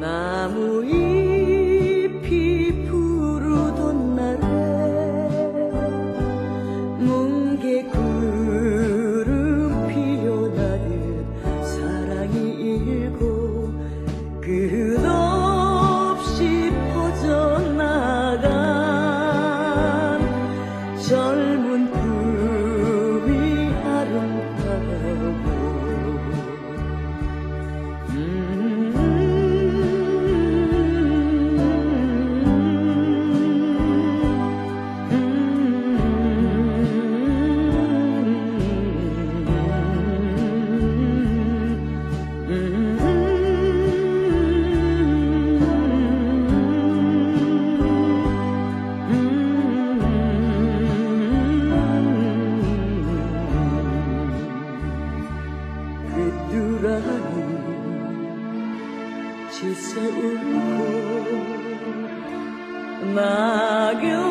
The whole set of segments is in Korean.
나무 위 귀뚜라미 지새 울고 낙엽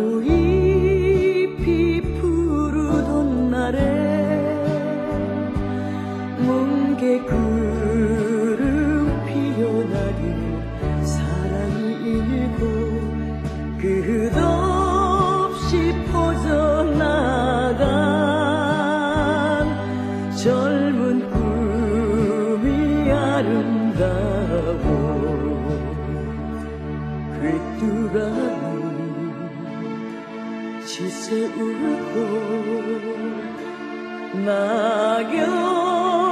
나무 잎이 푸르던 날에 뭉게 구름 피어나길 사랑이 일고 끝없이 퍼져나간 젊은 꿈이 아름다워 귀뚜라미 지새 울고 낙엽